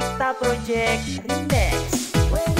Kita Project Remix.